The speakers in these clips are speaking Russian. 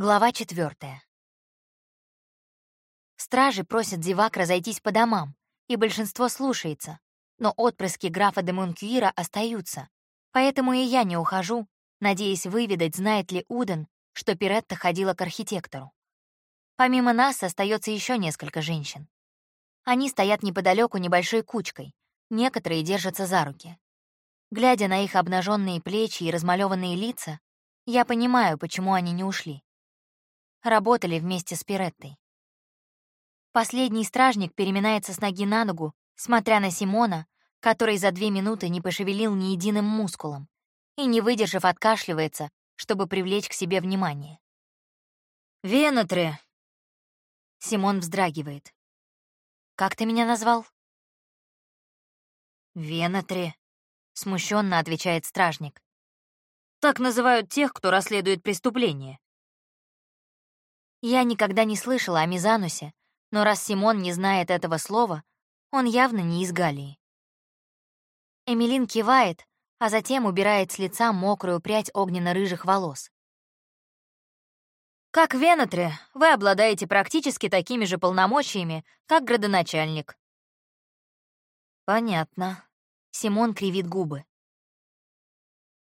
Глава четвертая. Стражи просят зевак разойтись по домам, и большинство слушается, но отпрыски графа де Монкьюира остаются, поэтому и я не ухожу, надеясь выведать, знает ли Уден, что Пиретта ходила к архитектору. Помимо нас остается еще несколько женщин. Они стоят неподалеку небольшой кучкой, некоторые держатся за руки. Глядя на их обнаженные плечи и размалеванные лица, я понимаю, почему они не ушли работали вместе с Пиреттой. Последний стражник переминается с ноги на ногу, смотря на Симона, который за две минуты не пошевелил ни единым мускулом и, не выдержав, откашливается, чтобы привлечь к себе внимание. «Венатре!» Симон вздрагивает. «Как ты меня назвал?» «Венатре», — смущенно отвечает стражник. «Так называют тех, кто расследует преступления. Я никогда не слышала о Мизанусе, но раз Симон не знает этого слова, он явно не из Галлии. Эмилин кивает, а затем убирает с лица мокрую прядь огненно-рыжих волос. «Как Венатре, вы обладаете практически такими же полномочиями, как градоначальник». «Понятно». Симон кривит губы.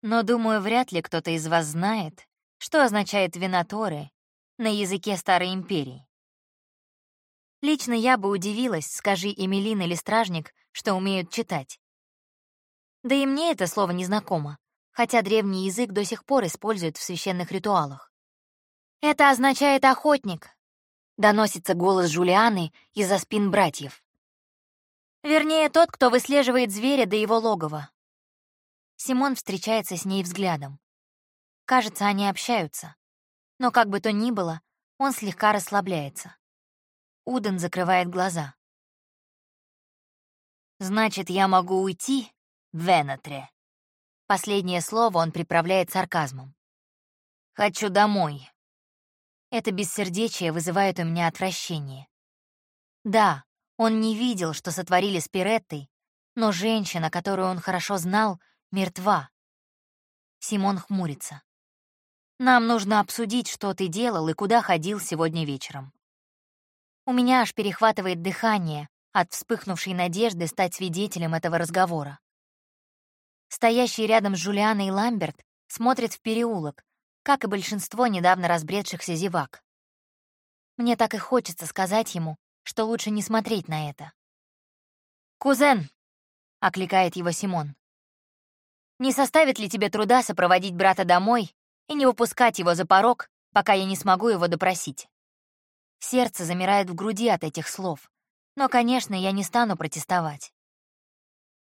«Но, думаю, вряд ли кто-то из вас знает, что означает винаторы на языке Старой Империи. Лично я бы удивилась, скажи Эмилин или Стражник, что умеют читать. Да и мне это слово не знакомо, хотя древний язык до сих пор используют в священных ритуалах. «Это означает охотник», — доносится голос Жулианы из-за спин братьев. Вернее, тот, кто выслеживает зверя до его логова. Симон встречается с ней взглядом. Кажется, они общаются. Но как бы то ни было, он слегка расслабляется. Уден закрывает глаза. «Значит, я могу уйти, Венатре?» Последнее слово он приправляет сарказмом. «Хочу домой». Это бессердечие вызывает у меня отвращение. Да, он не видел, что сотворили с Пиреттой, но женщина, которую он хорошо знал, мертва. Симон хмурится. Нам нужно обсудить, что ты делал и куда ходил сегодня вечером. У меня аж перехватывает дыхание от вспыхнувшей надежды стать свидетелем этого разговора. Стоящий рядом с Жулианой Ламберт смотрит в переулок, как и большинство недавно разбредшихся зевак. Мне так и хочется сказать ему, что лучше не смотреть на это. «Кузен!» — окликает его Симон. «Не составит ли тебе труда сопроводить брата домой и не выпускать его за порог, пока я не смогу его допросить. Сердце замирает в груди от этих слов, но, конечно, я не стану протестовать.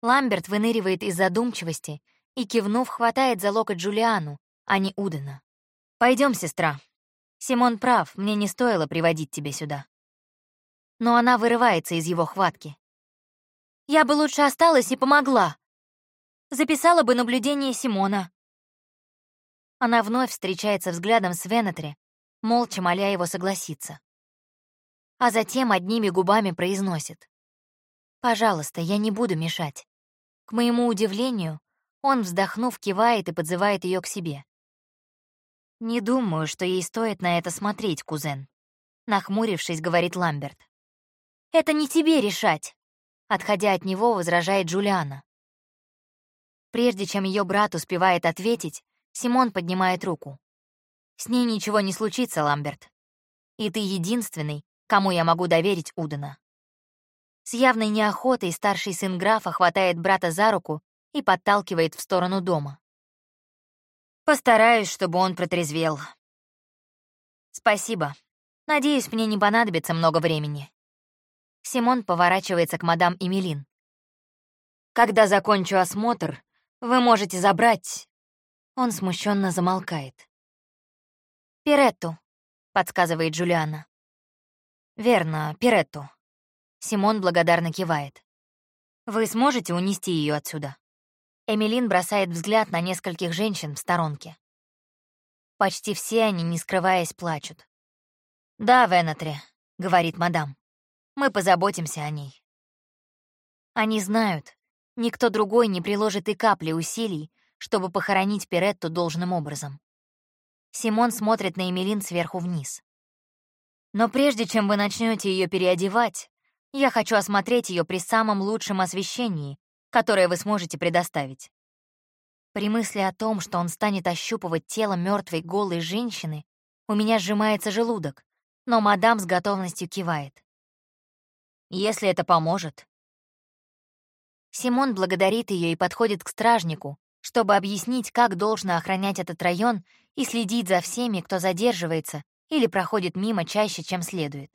Ламберт выныривает из задумчивости и, кивнув, хватает за локоть Джулиану, а не Удена. Пойдем, сестра. Симон прав, мне не стоило приводить тебя сюда. Но она вырывается из его хватки. Я бы лучше осталась и помогла. Записала бы наблюдение Симона. Она вновь встречается взглядом с Венетри, молча моля его согласиться. А затем одними губами произносит. «Пожалуйста, я не буду мешать». К моему удивлению, он, вздохнув, кивает и подзывает ее к себе. «Не думаю, что ей стоит на это смотреть, кузен», — нахмурившись, говорит Ламберт. «Это не тебе решать», — отходя от него, возражает Джулиана. Прежде чем ее брат успевает ответить, Симон поднимает руку. «С ней ничего не случится, Ламберт. И ты единственный, кому я могу доверить Удена». С явной неохотой старший сын графа хватает брата за руку и подталкивает в сторону дома. «Постараюсь, чтобы он протрезвел». «Спасибо. Надеюсь, мне не понадобится много времени». Симон поворачивается к мадам Эмилин. «Когда закончу осмотр, вы можете забрать он смущенно замолкает. «Пиретту», — подсказывает Джулиана. «Верно, Пиретту». Симон благодарно кивает. «Вы сможете унести ее отсюда?» Эмилин бросает взгляд на нескольких женщин в сторонке. Почти все они, не скрываясь, плачут. «Да, Венатре», — говорит мадам. «Мы позаботимся о ней». Они знают, никто другой не приложит и капли усилий, чтобы похоронить Пиретту должным образом. Симон смотрит на Эмилин сверху вниз. Но прежде чем вы начнете ее переодевать, я хочу осмотреть ее при самом лучшем освещении, которое вы сможете предоставить. При мысли о том, что он станет ощупывать тело мертвой голой женщины, у меня сжимается желудок, но мадам с готовностью кивает. Если это поможет. Симон благодарит ее и подходит к стражнику, чтобы объяснить, как должно охранять этот район и следить за всеми, кто задерживается или проходит мимо чаще, чем следует.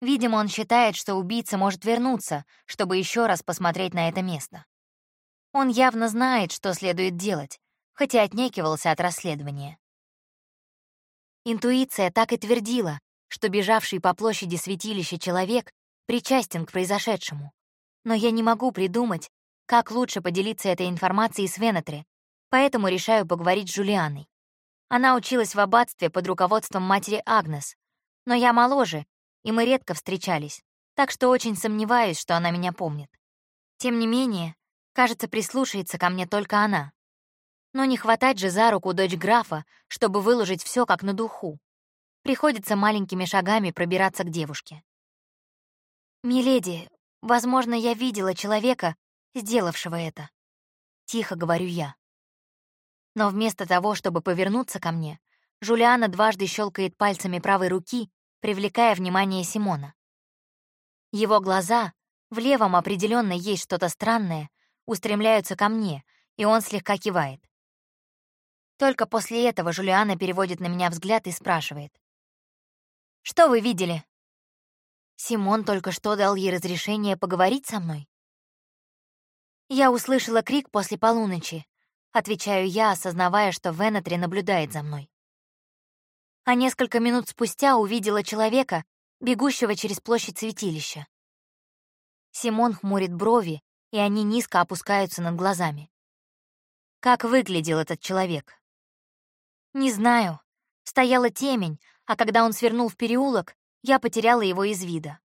Видимо, он считает, что убийца может вернуться, чтобы еще раз посмотреть на это место. Он явно знает, что следует делать, хотя отнекивался от расследования. Интуиция так и твердила, что бежавший по площади святилища человек причастен к произошедшему. Но я не могу придумать, как лучше поделиться этой информацией с Венетре, поэтому решаю поговорить с Джулианой. Она училась в аббатстве под руководством матери Агнес, но я моложе, и мы редко встречались, так что очень сомневаюсь, что она меня помнит. Тем не менее, кажется, прислушается ко мне только она. Но не хватать же за руку дочь графа, чтобы выложить все как на духу. Приходится маленькими шагами пробираться к девушке. «Миледи, возможно, я видела человека, сделавшего это», — тихо говорю я. Но вместо того, чтобы повернуться ко мне, Жулиана дважды щелкает пальцами правой руки, привлекая внимание Симона. Его глаза, в левом определенно есть что-то странное, устремляются ко мне, и он слегка кивает. Только после этого Жулиана переводит на меня взгляд и спрашивает. «Что вы видели?» Симон только что дал ей разрешение поговорить со мной. Я услышала крик после полуночи, Отвечаю я, осознавая, что Венетри наблюдает за мной. А несколько минут спустя увидела человека, бегущего через площадь святилища. Симон хмурит брови, и они низко опускаются над глазами. Как выглядел этот человек? Не знаю. Стояла темень, а когда он свернул в переулок, я потеряла его из вида.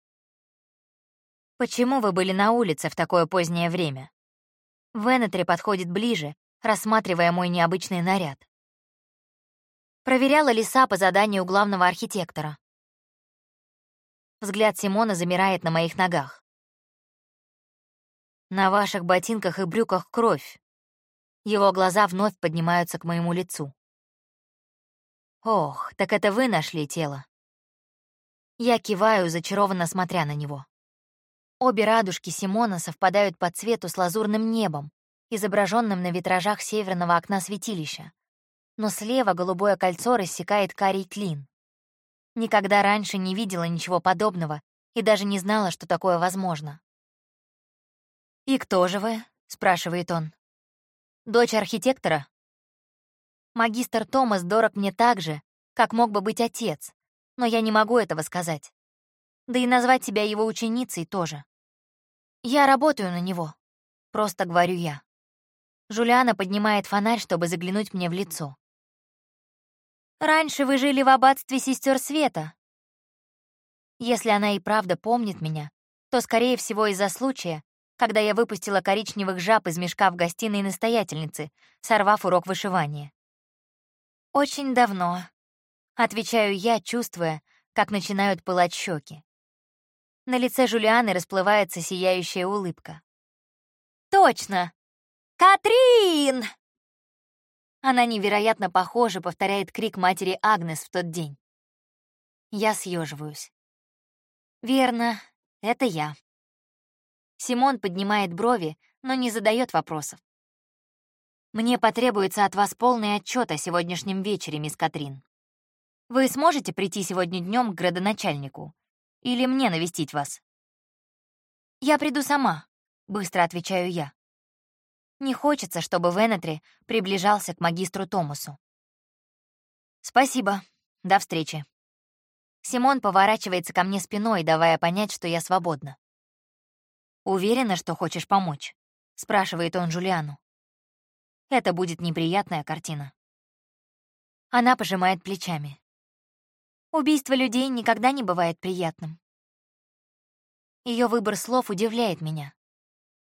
«Почему вы были на улице в такое позднее время?» Венетри подходит ближе, рассматривая мой необычный наряд. Проверяла леса по заданию главного архитектора. Взгляд Симона замирает на моих ногах. На ваших ботинках и брюках кровь. Его глаза вновь поднимаются к моему лицу. Ох, так это вы нашли тело. Я киваю, зачарованно смотря на него. Обе радужки Симона совпадают по цвету с лазурным небом, изображенным на витражах северного окна святилища. Но слева голубое кольцо рассекает карий клин. Никогда раньше не видела ничего подобного и даже не знала, что такое возможно. «И кто же вы?» — спрашивает он. «Дочь архитектора?» Магистр Томас дорог мне так же, как мог бы быть отец, но я не могу этого сказать. Да и назвать себя его ученицей тоже. Я работаю на него, просто говорю я. Жулиана поднимает фонарь, чтобы заглянуть мне в лицо. «Раньше вы жили в аббатстве сестер Света». Если она и правда помнит меня, то, скорее всего, из-за случая, когда я выпустила коричневых жаб из мешка в гостиной настоятельницы, сорвав урок вышивания. «Очень давно», — отвечаю я, чувствуя, как начинают пылать щеки. На лице Жулианы расплывается сияющая улыбка. «Точно! «Катрин!» Она невероятно похожа, повторяет крик матери Агнес в тот день. Я съеживаюсь. Верно, это я. Симон поднимает брови, но не задает вопросов. Мне потребуется от вас полный отчет о сегодняшнем вечере, мисс Катрин. Вы сможете прийти сегодня днем к градоначальнику? Или мне навестить вас? Я приду сама, быстро отвечаю я. Не хочется, чтобы Венетри приближался к магистру Томасу. «Спасибо. До встречи». Симон поворачивается ко мне спиной, давая понять, что я свободна. «Уверена, что хочешь помочь?» — спрашивает он Джулиану. «Это будет неприятная картина». Она пожимает плечами. Убийство людей никогда не бывает приятным. Ее выбор слов удивляет меня.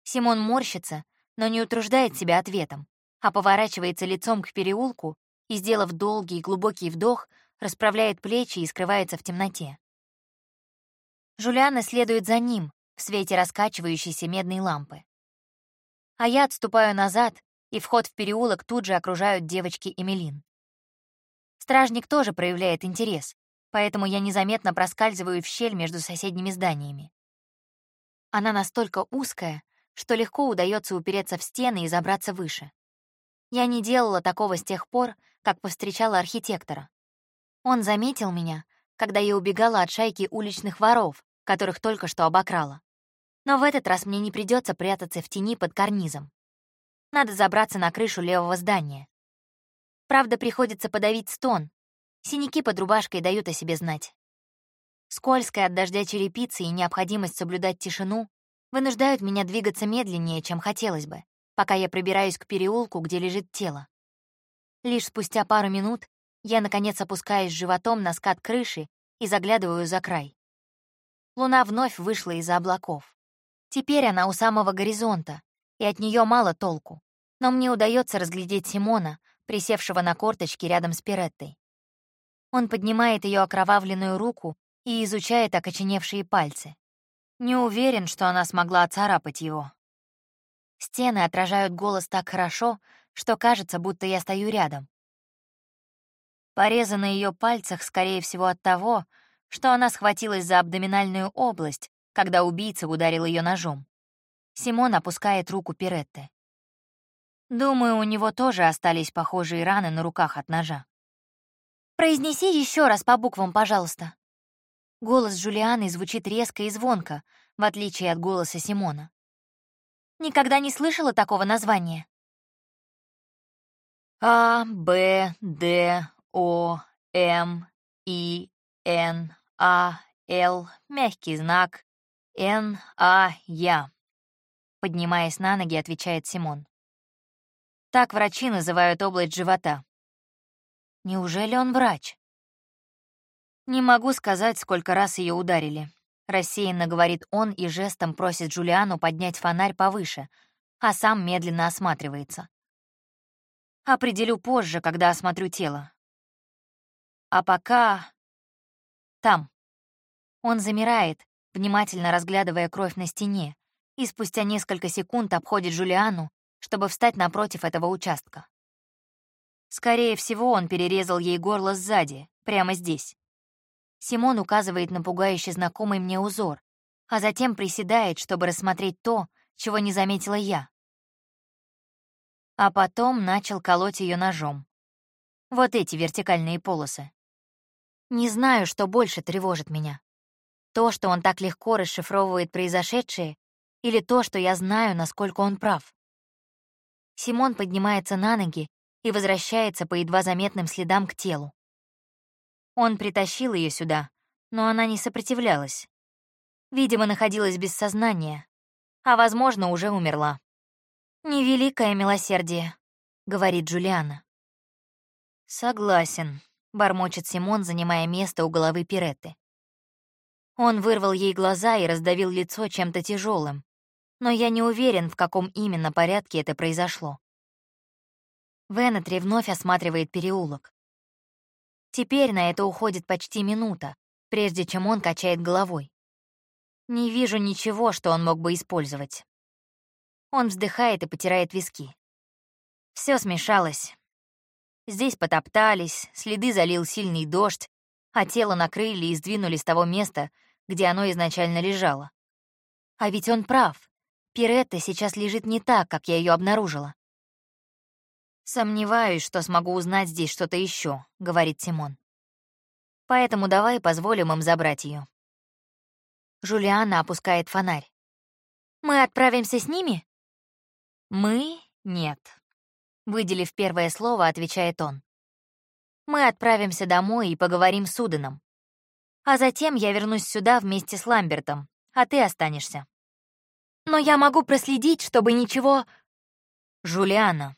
Симон морщится, но не утруждает себя ответом, а поворачивается лицом к переулку, и, сделав долгий глубокий вдох, расправляет плечи и скрывается в темноте. Жулиана следует за ним в свете раскачивающейся медной лампы. А я отступаю назад, и вход в переулок тут же окружают девочки Эмилин. Стражник тоже проявляет интерес, поэтому я незаметно проскальзываю в щель между соседними зданиями. Она настолько узкая, что легко удается упереться в стены и забраться выше. Я не делала такого с тех пор, как повстречала архитектора. Он заметил меня, когда я убегала от шайки уличных воров, которых только что обокрала. Но в этот раз мне не придется прятаться в тени под карнизом. Надо забраться на крышу левого здания. Правда, приходится подавить стон. Синяки под рубашкой дают о себе знать. Скользкая от дождя черепица и необходимость соблюдать тишину вынуждают меня двигаться медленнее, чем хотелось бы, пока я пробираюсь к переулку, где лежит тело. Лишь спустя пару минут я, наконец, опускаюсь животом на скат крыши и заглядываю за край. Луна вновь вышла из-за облаков. Теперь она у самого горизонта, и от нее мало толку. Но мне удается разглядеть Симона, присевшего на корточки рядом с Пиреттой. Он поднимает ее окровавленную руку и изучает окоченевшие пальцы. Не уверен, что она смогла оцарапать его. Стены отражают голос так хорошо, что кажется, будто я стою рядом. Порезы на ее пальцах, скорее всего, от того, что она схватилась за абдоминальную область, когда убийца ударил ее ножом. Симон опускает руку Пиретты. Думаю, у него тоже остались похожие раны на руках от ножа. «Произнеси еще раз по буквам, пожалуйста». Голос Джулианы звучит резко и звонко, в отличие от голоса Симона. Никогда не слышала такого названия. А, Б, Д, О, М, И, Н, А, Л, мягкий знак, Н, А, Я. Поднимаясь на ноги, отвечает Симон. Так врачи называют область живота. Неужели он врач? Не могу сказать, сколько раз ее ударили. Рассеянно говорит он и жестом просит Джулиану поднять фонарь повыше, а сам медленно осматривается. Определю позже, когда осмотрю тело. А пока... Там. Он замирает, внимательно разглядывая кровь на стене, и спустя несколько секунд обходит Джулиану, чтобы встать напротив этого участка. Скорее всего, он перерезал ей горло сзади, прямо здесь. Симон указывает на пугающе знакомый мне узор, а затем приседает, чтобы рассмотреть то, чего не заметила я. А потом начал колоть ее ножом. Вот эти вертикальные полосы. Не знаю, что больше тревожит меня. То, что он так легко расшифровывает произошедшее, или то, что я знаю, насколько он прав. Симон поднимается на ноги и возвращается по едва заметным следам к телу. Он притащил ее сюда, но она не сопротивлялась. Видимо, находилась без сознания, а, возможно, уже умерла. «Невеликое милосердие», — говорит Джулиана. «Согласен», — бормочет Симон, занимая место у головы Пиретты. Он вырвал ей глаза и раздавил лицо чем-то тяжелым, но я не уверен, в каком именно порядке это произошло. Венетри вновь осматривает переулок. Теперь на это уходит почти минута, прежде чем он качает головой. Не вижу ничего, что он мог бы использовать. Он вздыхает и потирает виски. Все смешалось. Здесь потоптались, следы залил сильный дождь, а тело накрыли и сдвинули с того места, где оно изначально лежало. А ведь он прав. Пиретта сейчас лежит не так, как я ее обнаружила. «Сомневаюсь, что смогу узнать здесь что-то еще, говорит Симон. «Поэтому давай позволим им забрать ее. Жулиана опускает фонарь. «Мы отправимся с ними?» «Мы — нет», — выделив первое слово, отвечает он. «Мы отправимся домой и поговорим с Уданом. А затем я вернусь сюда вместе с Ламбертом, а ты останешься». «Но я могу проследить, чтобы ничего...» «Жулиана»,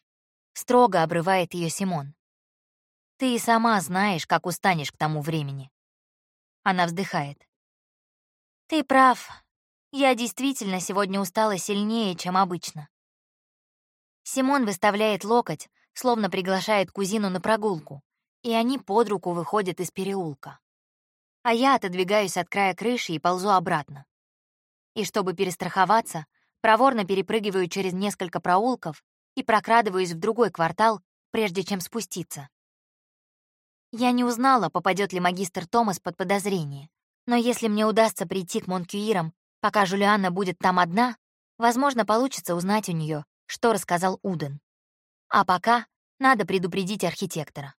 Строго обрывает ее Симон. Ты и сама знаешь, как устанешь к тому времени. Она вздыхает. Ты прав. Я действительно сегодня устала сильнее, чем обычно. Симон выставляет локоть, словно приглашает кузину на прогулку, и они под руку выходят из переулка. А я отодвигаюсь от края крыши и ползу обратно. И чтобы перестраховаться, проворно перепрыгиваю через несколько проулков и прокрадываюсь в другой квартал, прежде чем спуститься. Я не узнала, попадет ли магистр Томас под подозрение, но если мне удастся прийти к Монкюирам, пока Жулианна будет там одна, возможно, получится узнать у нее, что рассказал Уден. А пока надо предупредить архитектора.